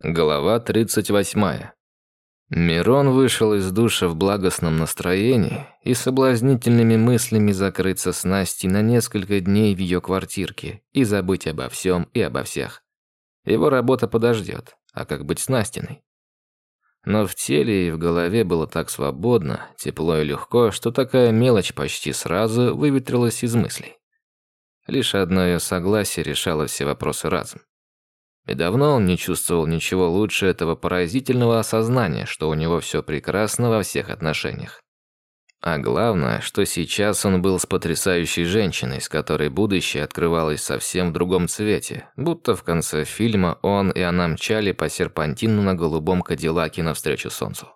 Глава 38. Мирон вышел из душа в благостном настроении и соблазнительными мыслями закрыться с Настей на несколько дней в ее квартирке и забыть обо всем и обо всех. Его работа подождет, а как быть с Настиной? Но в теле и в голове было так свободно, тепло и легко, что такая мелочь почти сразу выветрилась из мыслей. Лишь одно ее согласие решало все вопросы разом. И давно он не чувствовал ничего лучше этого поразительного осознания, что у него все прекрасно во всех отношениях. А главное, что сейчас он был с потрясающей женщиной, с которой будущее открывалось совсем в другом цвете, будто в конце фильма он и она мчали по серпантину на голубом кадиллаке навстречу солнцу.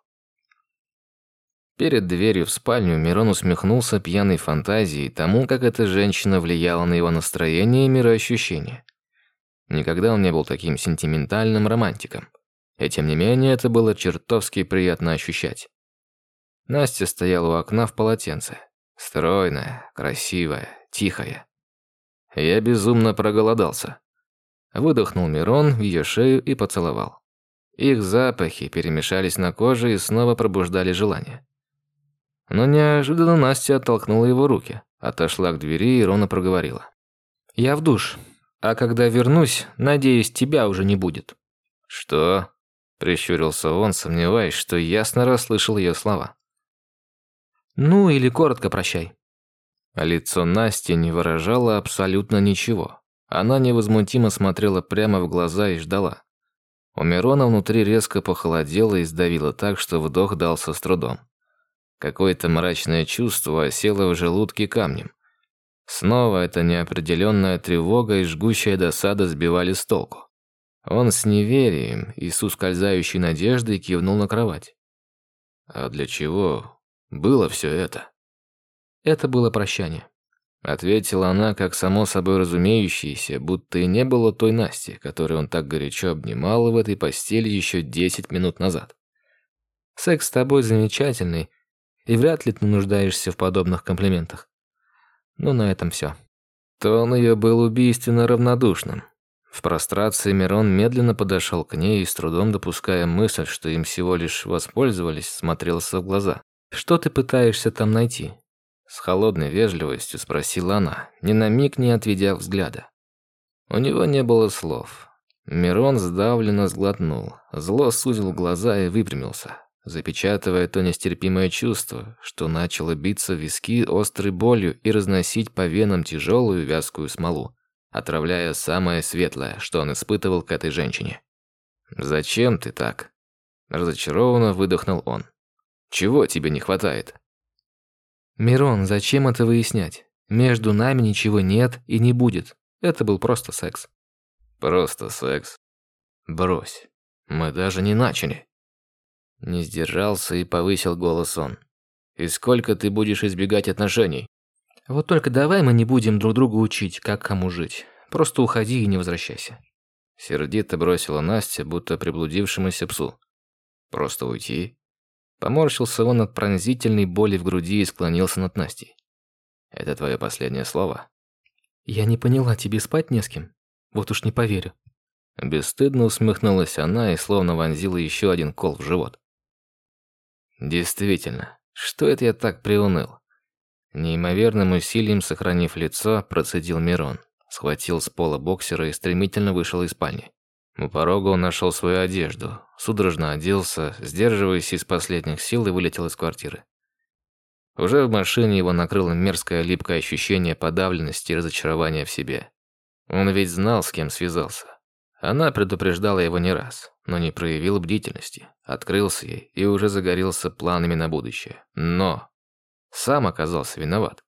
Перед дверью в спальню Мирон усмехнулся пьяной фантазией тому, как эта женщина влияла на его настроение и мироощущение. Никогда он не был таким сентиментальным романтиком. И тем не менее, это было чертовски приятно ощущать. Настя стояла у окна в полотенце. Стройная, красивая, тихая. Я безумно проголодался. Выдохнул Мирон в ее шею и поцеловал. Их запахи перемешались на коже и снова пробуждали желание. Но неожиданно Настя оттолкнула его руки, отошла к двери и ровно проговорила. «Я в душ. А когда вернусь, надеюсь, тебя уже не будет». «Что?» – прищурился он, сомневаясь, что ясно расслышал ее слова. «Ну или коротко прощай». А лицо Насти не выражало абсолютно ничего. Она невозмутимо смотрела прямо в глаза и ждала. У Мирона внутри резко похолодело и сдавило так, что вдох дался с трудом. Какое-то мрачное чувство осело в желудке камнем. Снова эта неопределенная тревога и жгущая досада сбивали с толку. Он с неверием и с ускользающей надеждой кивнул на кровать. А для чего было все это? Это было прощание. Ответила она, как само собой разумеющееся, будто и не было той Насти, которую он так горячо обнимал в этой постели еще десять минут назад. Секс с тобой замечательный, и вряд ли ты нуждаешься в подобных комплиментах. Ну, на этом все. Тон ее был убийственно равнодушным. В прострации Мирон медленно подошел к ней и, с трудом допуская мысль, что им всего лишь воспользовались, смотрелся в глаза. «Что ты пытаешься там найти?» С холодной вежливостью спросила она, ни на миг не отведя взгляда. У него не было слов. Мирон сдавленно сглотнул, зло сузил глаза и выпрямился запечатывая то нестерпимое чувство, что начало биться в виски острой болью и разносить по венам тяжелую вязкую смолу, отравляя самое светлое, что он испытывал к этой женщине. «Зачем ты так?» Разочарованно выдохнул он. «Чего тебе не хватает?» «Мирон, зачем это выяснять? Между нами ничего нет и не будет. Это был просто секс». «Просто секс? Брось. Мы даже не начали». Не сдержался и повысил голос он. «И сколько ты будешь избегать отношений?» «Вот только давай мы не будем друг друга учить, как кому жить. Просто уходи и не возвращайся». Сердито бросила Настя, будто приблудившемуся псу. «Просто уйти?» Поморщился он от пронзительной боли в груди и склонился над Настей. «Это твое последнее слово?» «Я не поняла, тебе спать не с кем? Вот уж не поверю». Бесстыдно усмехнулась она и словно вонзила еще один кол в живот. Действительно, что это я так приуныл? Неимоверным усилием сохранив лицо, процедил Мирон. Схватил с пола боксера и стремительно вышел из спальни. У порога он нашел свою одежду, судорожно оделся, сдерживаясь из последних сил и вылетел из квартиры. Уже в машине его накрыло мерзкое липкое ощущение подавленности и разочарования в себе. Он ведь знал, с кем связался. Она предупреждала его не раз но не проявил бдительности, открылся ей и уже загорелся планами на будущее. Но сам оказался виноват.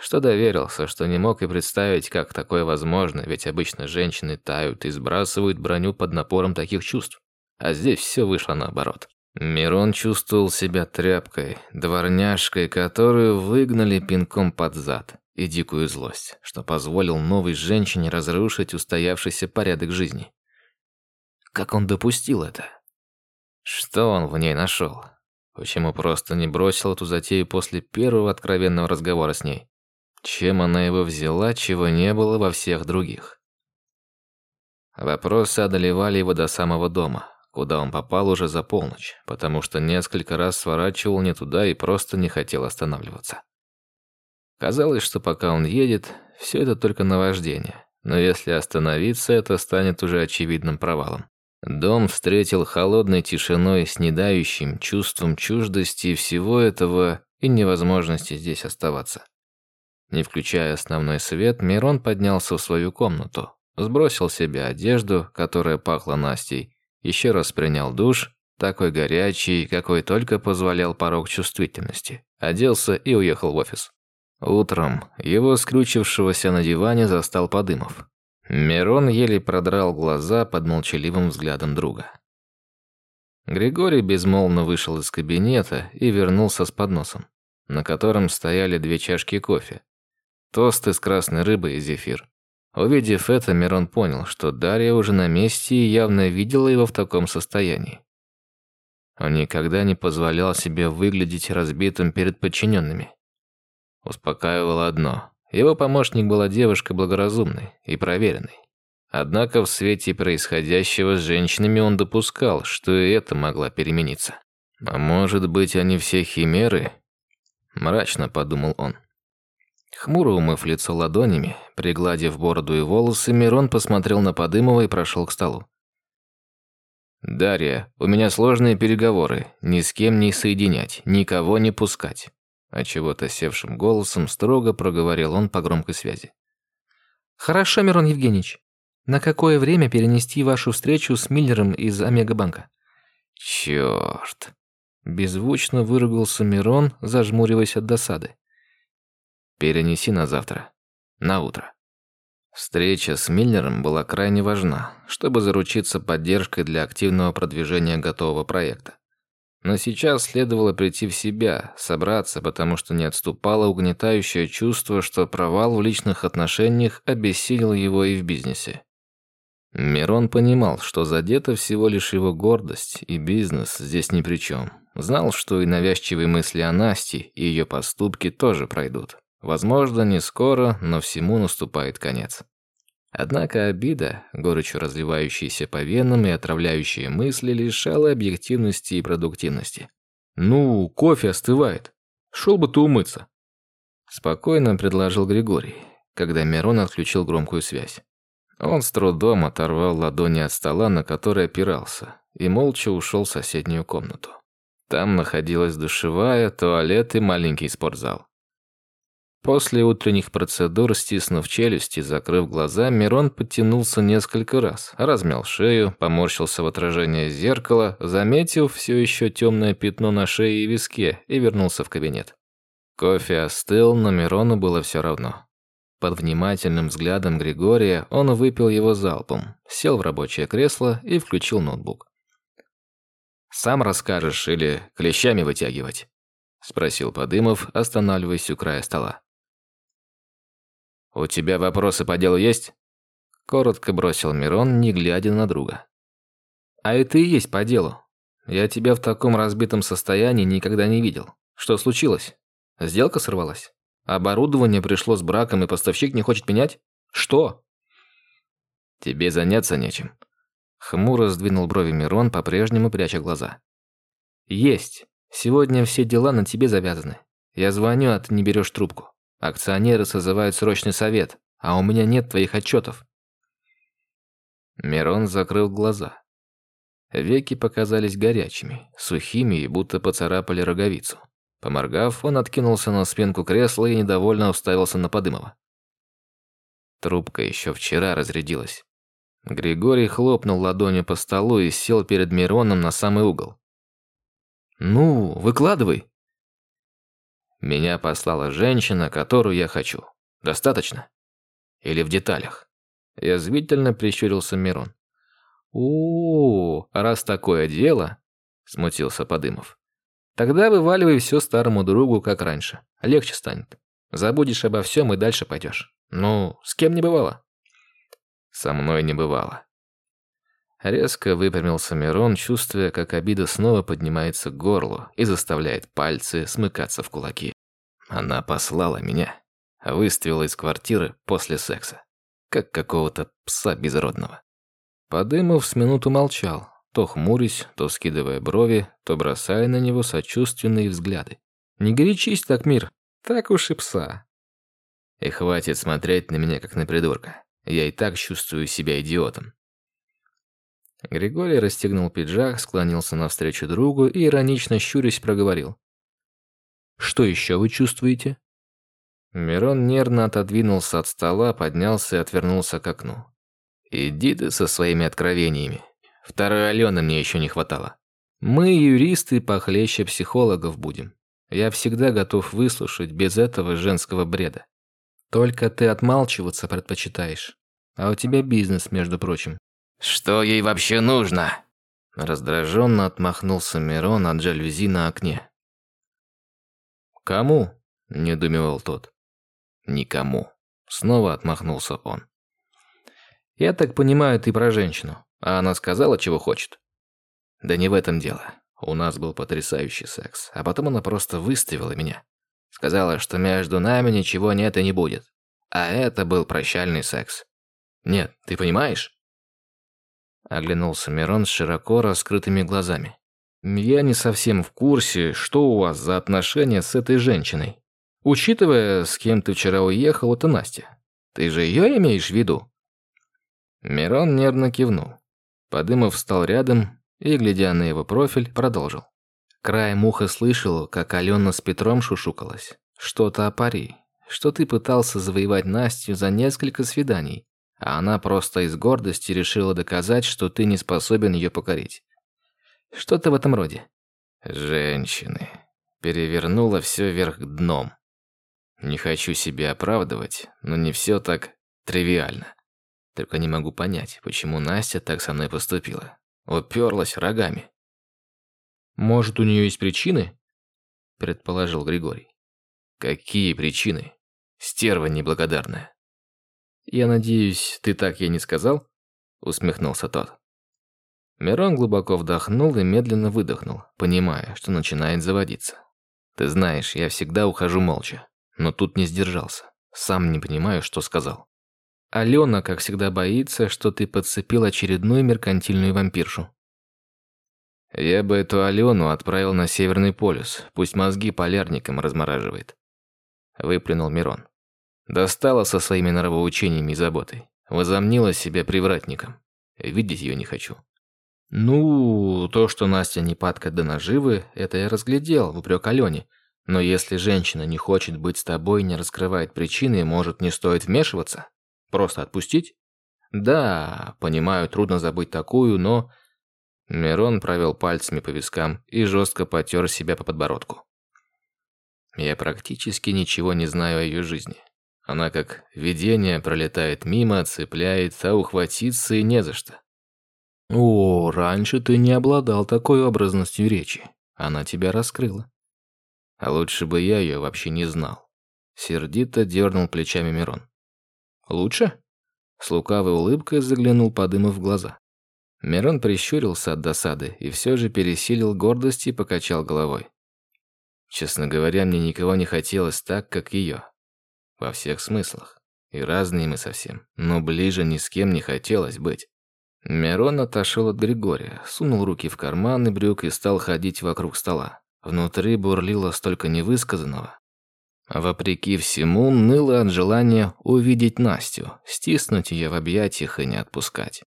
Что доверился, что не мог и представить, как такое возможно, ведь обычно женщины тают и сбрасывают броню под напором таких чувств. А здесь все вышло наоборот. Мирон чувствовал себя тряпкой, дворняжкой, которую выгнали пинком под зад, и дикую злость, что позволил новой женщине разрушить устоявшийся порядок жизни. Как он допустил это? Что он в ней нашел? Почему просто не бросил эту затею после первого откровенного разговора с ней? Чем она его взяла, чего не было во всех других? Вопросы одолевали его до самого дома, куда он попал уже за полночь, потому что несколько раз сворачивал не туда и просто не хотел останавливаться. Казалось, что пока он едет, все это только наваждение, но если остановиться, это станет уже очевидным провалом. Дом встретил холодной тишиной с недающим чувством чуждости всего этого и невозможности здесь оставаться. Не включая основной свет, Мирон поднялся в свою комнату, сбросил себе одежду, которая пахла Настей, еще раз принял душ, такой горячий, какой только позволял порог чувствительности, оделся и уехал в офис. Утром его скрючившегося на диване застал Подымов. Мирон еле продрал глаза под молчаливым взглядом друга. Григорий безмолвно вышел из кабинета и вернулся с подносом, на котором стояли две чашки кофе, тосты с красной рыбой и зефир. Увидев это, Мирон понял, что Дарья уже на месте и явно видела его в таком состоянии. Он никогда не позволял себе выглядеть разбитым перед подчиненными. Успокаивало одно. Его помощник была девушкой благоразумной и проверенной. Однако в свете происходящего с женщинами он допускал, что и это могло перемениться. «А может быть, они все химеры?» Мрачно подумал он. Хмуро умыв лицо ладонями, пригладив бороду и волосы, Мирон посмотрел на Подымова и прошел к столу. «Дарья, у меня сложные переговоры. Ни с кем не соединять, никого не пускать». А чего-то севшим голосом строго проговорил он по громкой связи. «Хорошо, Мирон Евгеньевич. На какое время перенести вашу встречу с Миллером из Омега-банка?» «Чёрт!» Беззвучно выругался Мирон, зажмуриваясь от досады. Перенеси на завтра. На утро. Встреча с Миллером была крайне важна, чтобы заручиться поддержкой для активного продвижения готового проекта. Но сейчас следовало прийти в себя, собраться, потому что не отступало угнетающее чувство, что провал в личных отношениях обессилил его и в бизнесе. Мирон понимал, что задета всего лишь его гордость, и бизнес здесь ни при чем. Знал, что и навязчивые мысли о Насте и ее поступки тоже пройдут. Возможно, не скоро, но всему наступает конец. Однако обида, горечью разливающаяся по венам и отравляющие мысли, лишала объективности и продуктивности. «Ну, кофе остывает. Шел бы ты умыться». Спокойно предложил Григорий, когда Мирон отключил громкую связь. Он с трудом оторвал ладони от стола, на который опирался, и молча ушел в соседнюю комнату. Там находилась душевая, туалет и маленький спортзал. После утренних процедур, стиснув челюсти, закрыв глаза, Мирон подтянулся несколько раз, размял шею, поморщился в отражение зеркала, заметил все еще темное пятно на шее и виске и вернулся в кабинет. Кофе остыл, но Мирону было все равно. Под внимательным взглядом Григория он выпил его залпом, сел в рабочее кресло и включил ноутбук. «Сам расскажешь или клещами вытягивать?» – спросил Подымов, останавливаясь у края стола. «У тебя вопросы по делу есть?» Коротко бросил Мирон, не глядя на друга. «А это и есть по делу. Я тебя в таком разбитом состоянии никогда не видел. Что случилось? Сделка сорвалась? Оборудование пришло с браком, и поставщик не хочет менять? Что?» «Тебе заняться нечем». Хмуро сдвинул брови Мирон, по-прежнему пряча глаза. «Есть. Сегодня все дела на тебе завязаны. Я звоню, а ты не берешь трубку. Акционеры созывают срочный совет, а у меня нет твоих отчетов. Мирон закрыл глаза. Веки показались горячими, сухими и будто поцарапали роговицу. Поморгав, он откинулся на спинку кресла и недовольно уставился на Подымова. Трубка еще вчера разрядилась. Григорий хлопнул ладонью по столу и сел перед Мироном на самый угол. «Ну, выкладывай», меня послала женщина, которую я хочу. Достаточно? Или в деталях? Язвительно прищурился Мирон. «О, раз такое дело», – смутился Подымов. «Тогда вываливай все старому другу, как раньше. Легче станет. Забудешь обо всем и дальше пойдешь. Ну, с кем не бывало?» «Со мной не бывало». Резко выпрямился Мирон, чувствуя, как обида снова поднимается к горлу и заставляет пальцы смыкаться в кулаки. Она послала меня, выставила из квартиры после секса, как какого-то пса безродного. Подымов с минуту молчал, то хмурясь, то скидывая брови, то бросая на него сочувственные взгляды. «Не горячись так, мир, так уж и пса». «И хватит смотреть на меня, как на придурка. Я и так чувствую себя идиотом». Григорий расстегнул пиджак, склонился навстречу другу и, иронично щурясь, проговорил. «Что еще вы чувствуете?» Мирон нервно отодвинулся от стола, поднялся и отвернулся к окну. «Иди ты со своими откровениями. Второй Алены мне еще не хватало». «Мы, юристы, похлеще психологов будем. Я всегда готов выслушать без этого женского бреда. Только ты отмалчиваться предпочитаешь. А у тебя бизнес, между прочим». «Что ей вообще нужно?» Раздраженно отмахнулся Мирон от жалюзи на окне. «Кому?» – недумевал тот. «Никому». Снова отмахнулся он. «Я так понимаю, ты про женщину. А она сказала, чего хочет?» «Да не в этом дело. У нас был потрясающий секс. А потом она просто выставила меня. Сказала, что между нами ничего нет и не будет. А это был прощальный секс. Нет, ты понимаешь?» Оглянулся Мирон с широко раскрытыми глазами. «Я не совсем в курсе, что у вас за отношения с этой женщиной. Учитывая, с кем ты вчера уехал, это Настя. Ты же ее имеешь в виду?» Мирон нервно кивнул. Подымов встал рядом и, глядя на его профиль, продолжил. Краем уха слышал, как Алена с Петром шушукалась. Что-то о пари. Что ты пытался завоевать Настю за несколько свиданий, а она просто из гордости решила доказать, что ты не способен ее покорить. Что-то в этом роде. Женщины. Перевернула все вверх дном. Не хочу себя оправдывать, но не все так тривиально. Только не могу понять, почему Настя так со мной поступила. Уперлась рогами. «Может, у нее есть причины?» – предположил Григорий. «Какие причины? Стерва неблагодарная». «Я надеюсь, ты так ей не сказал?» – усмехнулся тот. Мирон глубоко вдохнул и медленно выдохнул, понимая, что начинает заводиться. «Ты знаешь, я всегда ухожу молча, но тут не сдержался. Сам не понимаю, что сказал. Алена, как всегда, боится, что ты подцепил очередную меркантильную вампиршу. Я бы эту Алену отправил на Северный полюс, пусть мозги полярникам размораживает. Выплюнул Мирон. Достала со своими норовоучениями и заботой. Возомнила себя привратником. Видеть ее не хочу. Ну, то, что Настя не падка до наживы, это я разглядел в упрек Алене. Но если женщина не хочет быть с тобой, не раскрывает причины, может, не стоит вмешиваться? Просто отпустить? Да, понимаю, трудно забыть такую, но... Мирон провел пальцами по вискам и жестко потер себя по подбородку. Я практически ничего не знаю о ее жизни. Она как видение пролетает мимо, цепляет, а ухватиться и не за что. О, раньше ты не обладал такой образностью речи. Она тебя раскрыла. А лучше бы я ее вообще не знал. Сердито дернул плечами Мирон. Лучше?» С лукавой улыбкой заглянул Подымов в глаза. Мирон прищурился от досады и все же пересилил гордость и покачал головой. Честно говоря, мне никого не хотелось так, как ее. Во всех смыслах. И разные мы совсем. Но ближе ни с кем не хотелось быть. Мирон отошел от Григория, сунул руки в карманы брюк и стал ходить вокруг стола. Внутри бурлило столько невысказанного, Вопреки всему, ныло от желания увидеть Настю, стиснуть ее в объятиях и не отпускать.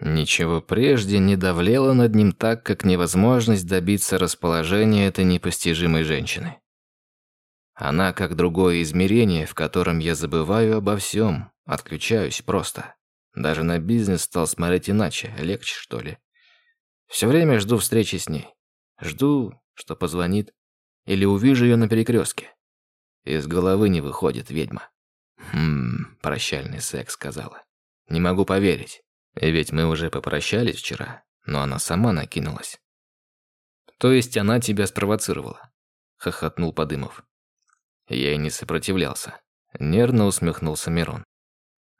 Ничего прежде не давлело над ним так, как невозможность добиться расположения этой непостижимой женщины. Она как другое измерение, в котором я забываю обо всем, отключаюсь просто. Даже на бизнес стал смотреть иначе, легче, что ли. Все время жду встречи с ней. Жду, что позвонит. Или увижу ее на перекрестке. Из головы не выходит ведьма. Хм, прощальный секс, сказала. Не могу поверить. Ведь мы уже попрощались вчера, но она сама накинулась. То есть она тебя спровоцировала? Хохотнул Подымов. Я и не сопротивлялся. Нервно усмехнулся Мирон.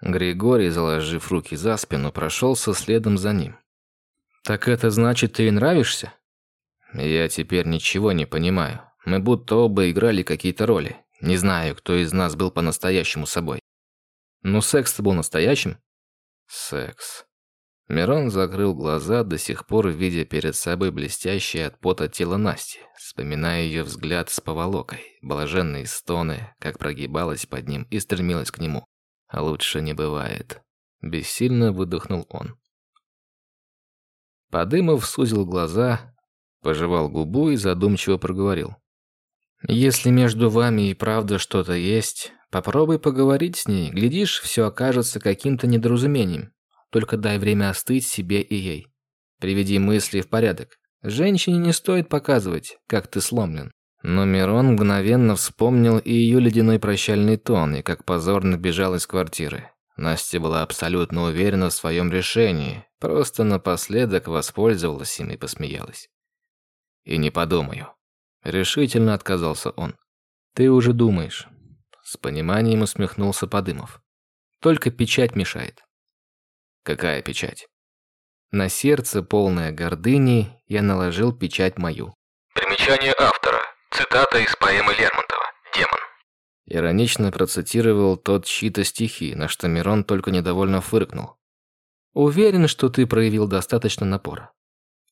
Григорий, заложив руки за спину, прошелся следом за ним. «Так это значит, ты ей нравишься?» «Я теперь ничего не понимаю. Мы будто оба играли какие-то роли. Не знаю, кто из нас был по-настоящему собой. Но секс-то был настоящим? Секс. Мирон закрыл глаза, до сих пор видя перед собой блестящее от пота тело Насти, вспоминая ее взгляд с поволокой, блаженные стоны, как прогибалась под ним и стремилась к нему. А лучше не бывает. Бессильно выдохнул он. Подымов сузил глаза, пожевал губу и задумчиво проговорил. «Если между вами и правда что-то есть, попробуй поговорить с ней. Глядишь, все окажется каким-то недоразумением. Только дай время остыть себе и ей. Приведи мысли в порядок. Женщине не стоит показывать, как ты сломлен». Но Мирон мгновенно вспомнил и ее ледяной прощальный тон, и как позорно бежал из квартиры. Настя была абсолютно уверена в своем решении, просто напоследок воспользовалась им и посмеялась. «И не подумаю». Решительно отказался он. «Ты уже думаешь». С пониманием усмехнулся Подымов. «Только печать мешает». «Какая печать?» На сердце, полное гордыни, я наложил печать мою. Примечание автора. Цитата из поэмы Лермонтова «Демон». Иронично процитировал тот чьи-то стихи, на что Мирон только недовольно фыркнул. «Уверен, что ты проявил достаточно напора.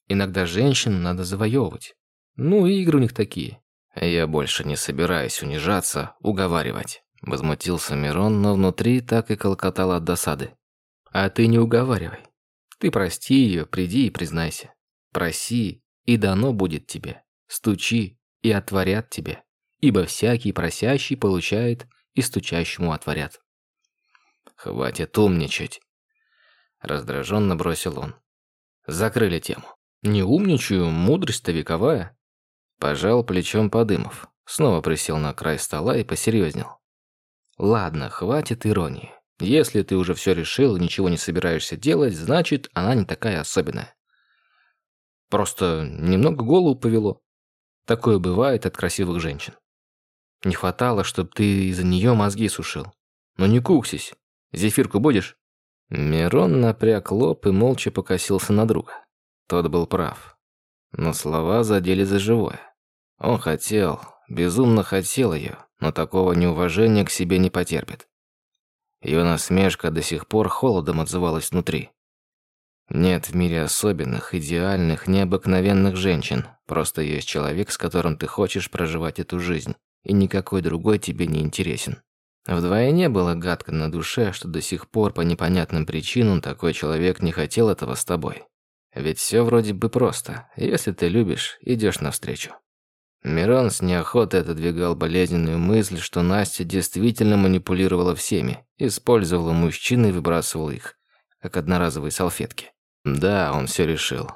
Иногда женщин надо завоевывать. Ну, игры у них такие». «Я больше не собираюсь унижаться, уговаривать», – возмутился Мирон, но внутри так и колкотал от досады. «А ты не уговаривай. Ты прости ее, приди и признайся. Проси, и дано будет тебе. Стучи, и отворят тебе ибо всякий просящий получает, и стучащему отворят. «Хватит умничать!» Раздраженно бросил он. Закрыли тему. «Не умничаю, мудрость-то вековая». Пожал плечом Подымов. Снова присел на край стола и посерьезнел. «Ладно, хватит иронии. Если ты уже все решил и ничего не собираешься делать, значит, она не такая особенная. Просто немного голову повело. Такое бывает от красивых женщин. Не хватало, чтобы ты из-за нее мозги сушил. Ну не куксись. Зефирку будешь?» Мирон напряг лоб и молча покосился на друга. Тот был прав. Но слова задели за живое. Он хотел, безумно хотел ее, но такого неуважения к себе не потерпит. Ее насмешка до сих пор холодом отзывалась внутри. Нет в мире особенных, идеальных, необыкновенных женщин. Просто есть человек, с которым ты хочешь проживать эту жизнь и никакой другой тебе не интересен. Вдвойне было гадко на душе, что до сих пор по непонятным причинам такой человек не хотел этого с тобой. Ведь все вроде бы просто. Если ты любишь, идешь навстречу. Мирон с неохотой отодвигал болезненную мысль, что Настя действительно манипулировала всеми, использовала мужчин и выбрасывала их, как одноразовые салфетки. Да, он все решил.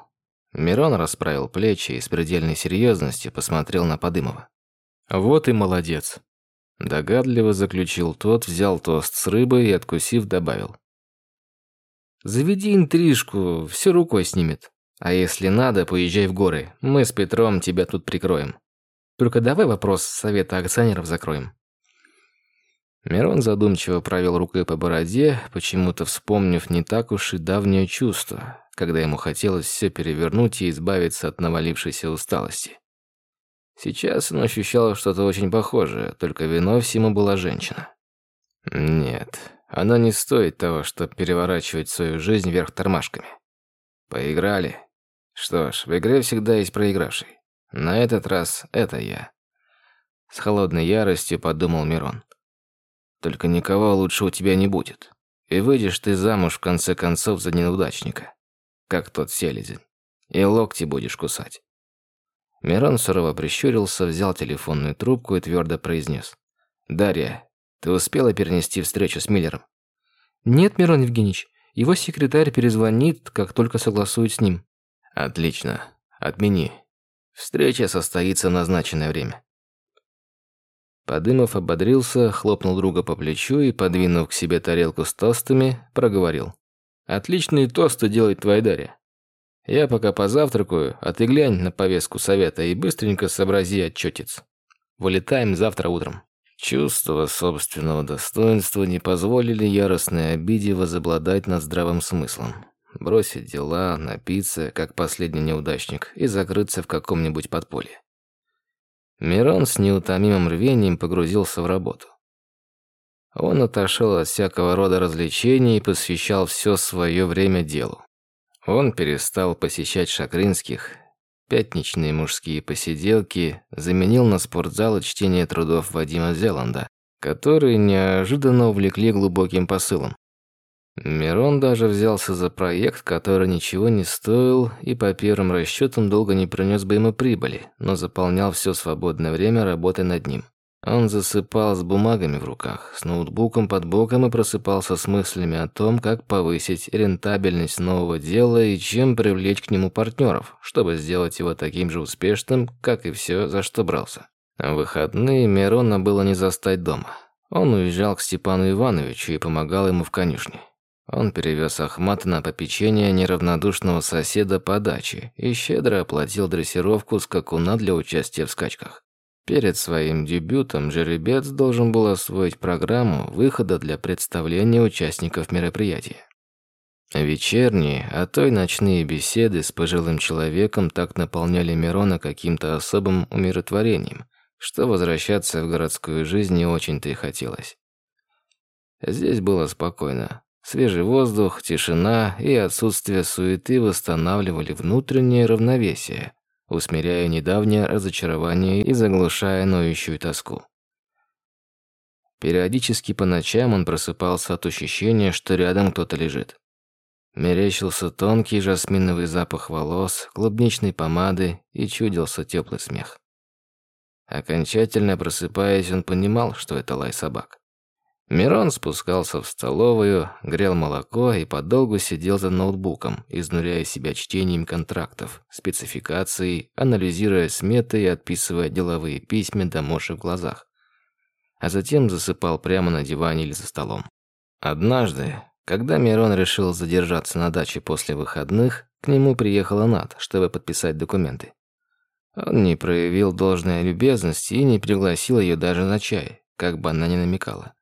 Мирон расправил плечи и с предельной серьезностью посмотрел на Подымова. «Вот и молодец», – догадливо заключил тот, взял тост с рыбой и, откусив, добавил. «Заведи интрижку, все рукой снимет. А если надо, поезжай в горы, мы с Петром тебя тут прикроем. Только давай вопрос совета акционеров закроем». Мирон задумчиво провел рукой по бороде, почему-то вспомнив не так уж и давнее чувство, когда ему хотелось все перевернуть и избавиться от навалившейся усталости. Сейчас он ощущал что-то очень похожее, только виной всему была женщина. Нет, она не стоит того, чтобы переворачивать свою жизнь вверх тормашками. Поиграли? Что ж, в игре всегда есть проигравший. На этот раз это я. С холодной яростью подумал Мирон. Только никого лучше у тебя не будет. И выйдешь ты замуж в конце концов за неудачника. Как тот селезень. И локти будешь кусать. Мирон сурово прищурился, взял телефонную трубку и твердо произнес. «Дарья, ты успела перенести встречу с Миллером?» «Нет, Мирон Евгеньевич. Его секретарь перезвонит, как только согласует с ним». «Отлично. Отмени. Встреча состоится в назначенное время». Подымов ободрился, хлопнул друга по плечу и, подвинув к себе тарелку с тостами, проговорил. «Отличные тосты делает твоя Дарья. Я пока позавтракаю, а ты глянь на повестку совета и быстренько сообрази отчетец. Вылетаем завтра утром». Чувство собственного достоинства не позволили яростной обиде возобладать над здравым смыслом. Бросить дела, напиться, как последний неудачник, и закрыться в каком-нибудь подполье. Мирон с неутомимым рвением погрузился в работу. Он отошел от всякого рода развлечений и посвящал все свое время делу. Он перестал посещать Шакринских, пятничные мужские посиделки, заменил на спортзал чтение трудов Вадима Зеланда, которые неожиданно увлекли глубоким посылом. Мирон даже взялся за проект, который ничего не стоил и по первым расчетам долго не принес бы ему прибыли, но заполнял все свободное время работой над ним. Он засыпал с бумагами в руках, с ноутбуком под боком и просыпался с мыслями о том, как повысить рентабельность нового дела и чем привлечь к нему партнеров, чтобы сделать его таким же успешным, как и все, за что брался. В выходные Мирона было не застать дома. Он уезжал к Степану Ивановичу и помогал ему в конюшне. Он перевез Ахмата на попечение неравнодушного соседа по даче и щедро оплатил дрессировку скакуна для участия в скачках. Перед своим дебютом жеребец должен был освоить программу выхода для представления участников мероприятия. Вечерние, а то и ночные беседы с пожилым человеком так наполняли Мирона каким-то особым умиротворением, что возвращаться в городскую жизнь не очень-то и хотелось. Здесь было спокойно. Свежий воздух, тишина и отсутствие суеты восстанавливали внутреннее равновесие, усмиряя недавнее разочарование и заглушая ноющую тоску. Периодически по ночам он просыпался от ощущения, что рядом кто-то лежит. Мерещился тонкий жасминовый запах волос, клубничной помады и чудился теплый смех. Окончательно просыпаясь, он понимал, что это лай собак. Мирон спускался в столовую, грел молоко и подолгу сидел за ноутбуком, изнуряя себя чтением контрактов, спецификаций, анализируя сметы и отписывая деловые письма до моши в глазах. А затем засыпал прямо на диване или за столом. Однажды, когда Мирон решил задержаться на даче после выходных, к нему приехала Над, чтобы подписать документы. Он не проявил должной любезности и не пригласил ее даже на чай, как бы она ни намекала.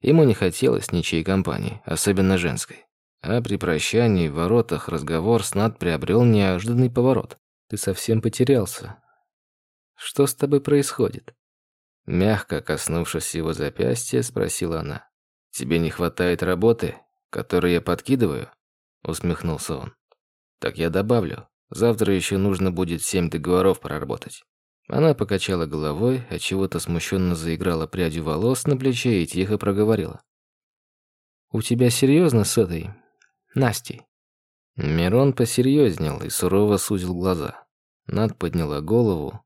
Ему не хотелось ничьей компании, особенно женской. А при прощании в воротах разговор с Над приобрел неожиданный поворот. «Ты совсем потерялся. Что с тобой происходит?» Мягко коснувшись его запястья, спросила она. «Тебе не хватает работы, которую я подкидываю?» Усмехнулся он. «Так я добавлю. Завтра еще нужно будет семь договоров проработать. Она покачала головой, от чего то смущенно заиграла прядью волос на плече и тихо проговорила. «У тебя серьезно с этой... Настей?» Мирон посерьезнел и сурово сузил глаза. Над подняла голову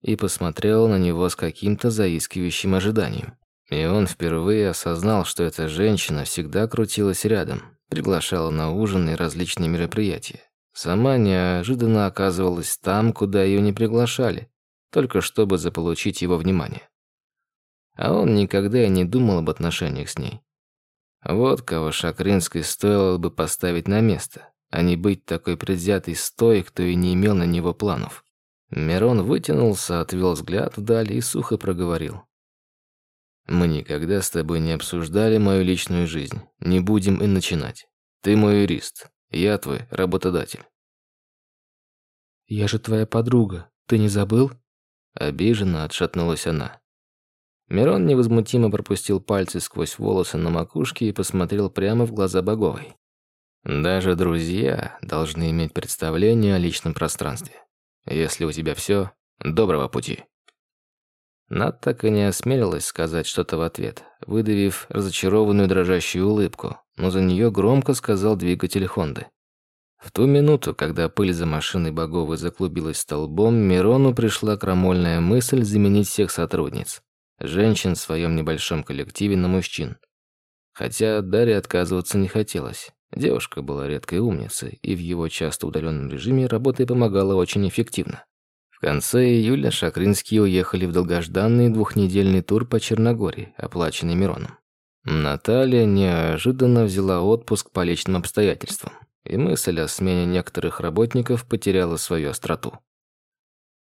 и посмотрела на него с каким-то заискивающим ожиданием. И он впервые осознал, что эта женщина всегда крутилась рядом, приглашала на ужин и различные мероприятия. Сама неожиданно оказывалась там, куда ее не приглашали, только чтобы заполучить его внимание. А он никогда и не думал об отношениях с ней. Вот кого Шакринской стоило бы поставить на место, а не быть такой предвзятой стой, кто и не имел на него планов. Мирон вытянулся, отвел взгляд вдаль и сухо проговорил. «Мы никогда с тобой не обсуждали мою личную жизнь. Не будем и начинать. Ты мой юрист, я твой работодатель». «Я же твоя подруга. Ты не забыл?» Обиженно отшатнулась она. Мирон невозмутимо пропустил пальцы сквозь волосы на макушке и посмотрел прямо в глаза Боговой. Даже друзья должны иметь представление о личном пространстве. Если у тебя все, доброго пути. Над так и не осмелилась сказать что-то в ответ, выдавив разочарованную дрожащую улыбку, но за нее громко сказал двигатель Хонды. В ту минуту, когда пыль за машиной Боговой заклубилась столбом, Мирону пришла крамольная мысль заменить всех сотрудниц. Женщин в своем небольшом коллективе на мужчин. Хотя Дарье отказываться не хотелось. Девушка была редкой умницей, и в его часто удаленном режиме работа помогала очень эффективно. В конце июля Шакринские уехали в долгожданный двухнедельный тур по Черногории, оплаченный Мироном. Наталья неожиданно взяла отпуск по личным обстоятельствам и мысль о смене некоторых работников потеряла свою остроту.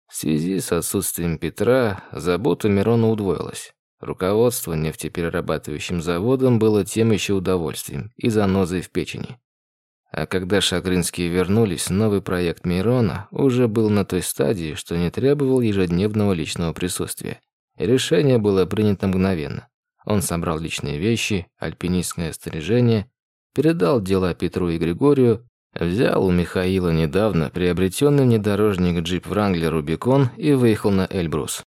В связи с отсутствием Петра забота Мирона удвоилась. Руководство нефтеперерабатывающим заводом было тем еще удовольствием и занозой в печени. А когда Шагринские вернулись, новый проект Мирона уже был на той стадии, что не требовал ежедневного личного присутствия. Решение было принято мгновенно. Он собрал личные вещи, альпинистское снаряжение передал дела Петру и Григорию, Взял у Михаила недавно приобретенный внедорожник джип Wrangler Rubicon и выехал на Эльбрус.